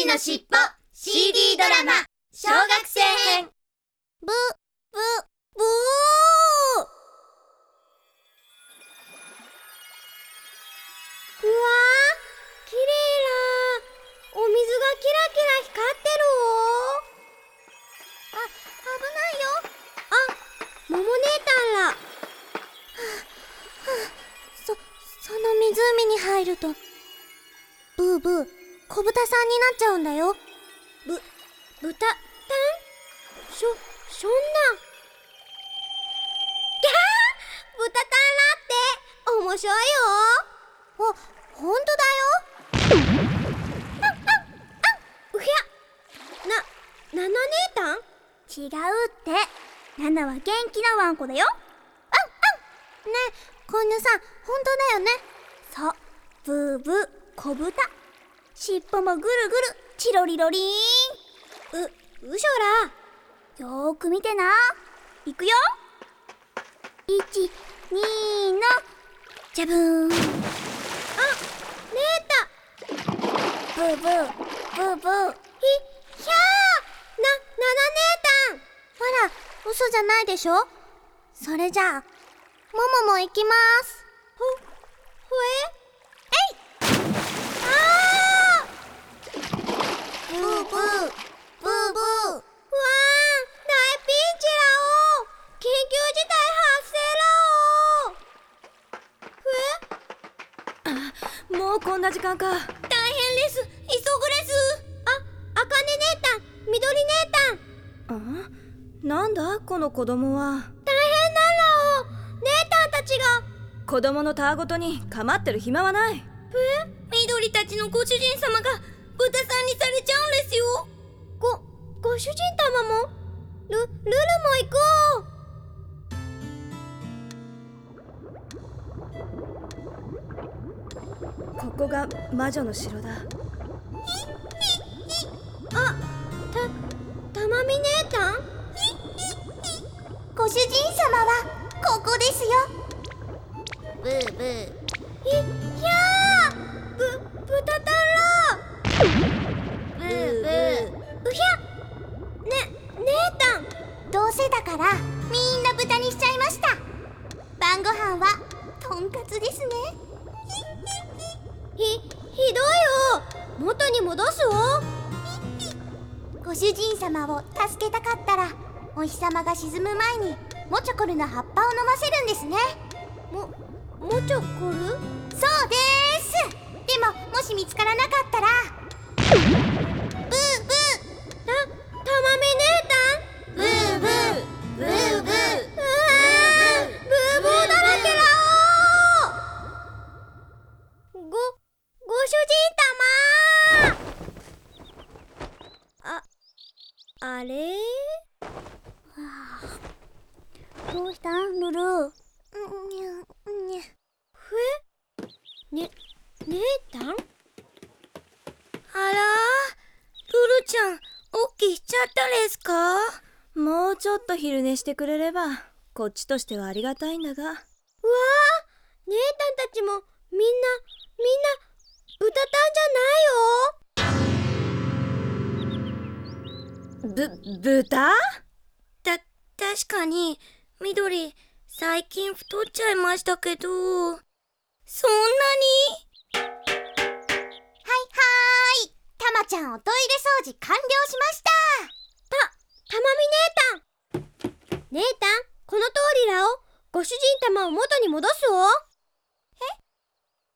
ちのしっぽ CD ドラマ。小学生編。ブ、ブ、ブー。うわー、きれいなお水がキラキラ光ってる。おあ、危ないよ。あ、桃姉たんら。はあ、はあ、そ、その湖に入ると。ブーブー、小豚さんになっちゃうんだよぶ、豚たんしょ、そんな。ギャー豚たんらって面白いよあ、ほんとだよあ、あ、あ、うひゃな、なな姉たん違うって。ナナは元気なワンコだよ。ねえ、子犬さん、ほんとだよね。そう、ブーブー、小豚。尻尾もぐるぐる、チロリロリーン。う、うしょら。よーく見てな。いくよ。一、二の、じゃぶーん。あ、ねえた。ブーブー、ブーブー。ひ、ひゃー。な、なな姉たん。ほら、嘘じゃないでしょそれじゃあ、ももも行きます。ほ、ほええいあーブーブー、ブーブー。うわー、大ピンチらお緊急事態発生らおもうこんな時間か。大変です。急ぐです。あ、あかね姉たん、みどり姉たん。あ？なんだ？この子供は。大変なんらお姉たんたちが。子供のたわごとに構ってる暇はない。え？みどりたちのご主人様が豚さんにされちゃうんですよ。ご、ご主人様も？ル、ルルも行こうここが魔女の城だ。あ、た、たまみ姉たん？ご主人様はここですよ。ブーブー。ひ、ひゃー！ぶ、豚たんらブーブー。うひゃ！ね、姉たん。どうせだからみんな豚にしちゃいました。晩ご飯はとんかつですね、ひどいよ。元に戻すわ。ご主人様を助けたかったらお日様が沈む前にモチョコルの葉っぱを飲ませるんですね。も、モチョコルそうです。でももし見つからなかったらどうした？ルルう。んにゃんにゃふえ？ね、姉たんあらルルちゃん、起きしちゃったですか？もうちょっと昼寝してくれればこっちとしてはありがたいんだが。うわー姉たんたちもみんな、みんな、豚たんじゃないよ？ぶ豚？た、確かに、緑、最近太っちゃいましたけど、そんなに？はいはーい。たまちゃんおトイレ掃除完了しました。た、たまみ姉たん。姉たん、この通りらお。ご主人様を元に戻すお。え？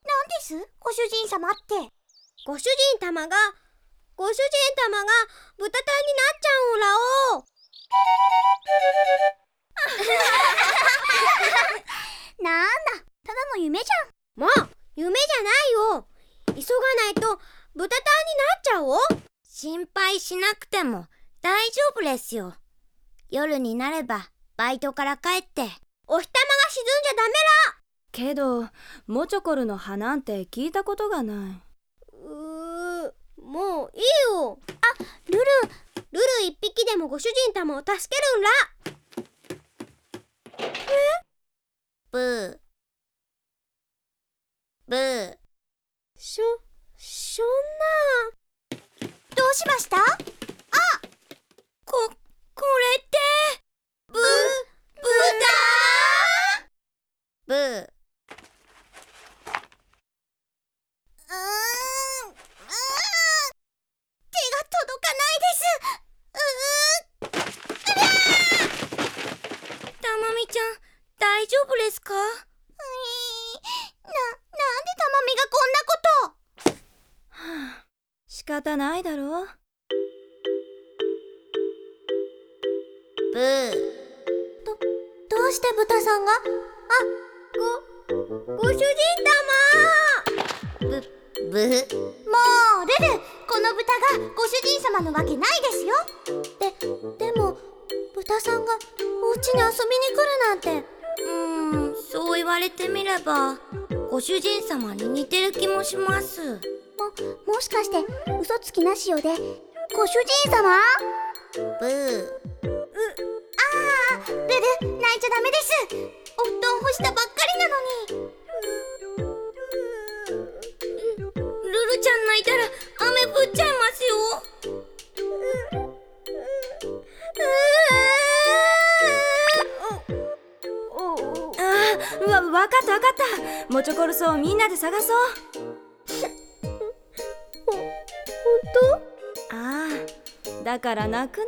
なんです？ご主人様って。ご主人様が、ご主人様が豚たんにしなくても大丈夫ですよ。夜になれば、バイトから帰って、お日様が沈んじゃダメけどモチョコルの葉なんて聞いたことがないうー、もういいよ。あ、ルル、ルル一匹でもご主人様を助けるんら。え？ブー。ブー。しょ、そんな。しましたここれってぶ、ブー豚うーん、うーん、手が届かないです。うーん、たまみちゃん大丈夫ですかういーな、なんでたまみがこんなこと仕方ないだろう。ブー。ど、どうして豚さんが？あ、ご、ご主人様。ぶ、ぶもう、ルルこの豚がご主人様のわけないですよ。で、でも、豚さんがお家に遊びに来るなんて。うーんそう言われてみればご主人様に似てる気もしますも、もしかして嘘つきなしよでご主人様？ブー。う、あールル泣いちゃダメです。お布団干したばっかりなのに。ルルちゃん泣いたら雨降っちゃいますよ。あーわわかったわかった。もちょこるそをみんなで探そうだから泣くな。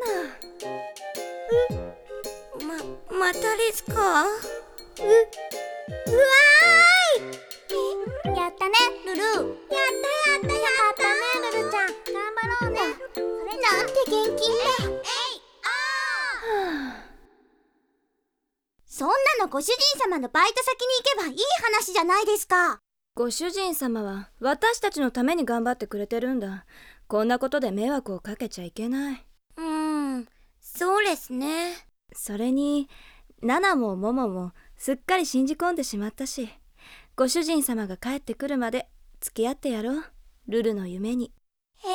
ままたですか？当う、うわーい！やったねルルやったやったやった。ねルルちゃん。頑張ろうね。なんて元気ね。そんなのご主人様のバイト先に行けばいい話じゃないですか。ご主人様は私たちのために頑張ってくれてるんだこんなことで迷惑をかけちゃいけない。うーんそうですね。それにナナもモモもすっかり信じ込んでしまったしご主人様が帰ってくるまで付き合ってやろう。ルルの夢に。へ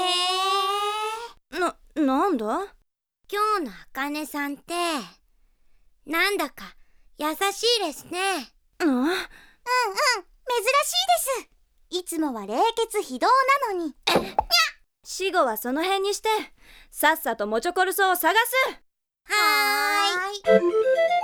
えな、なんだ？今日のあかねさんって、なんだか優しいですね。あうんうん珍しいです。いつもは冷血非道なのに 死後はその辺にしてさっさとモチョコルソを探す。はーい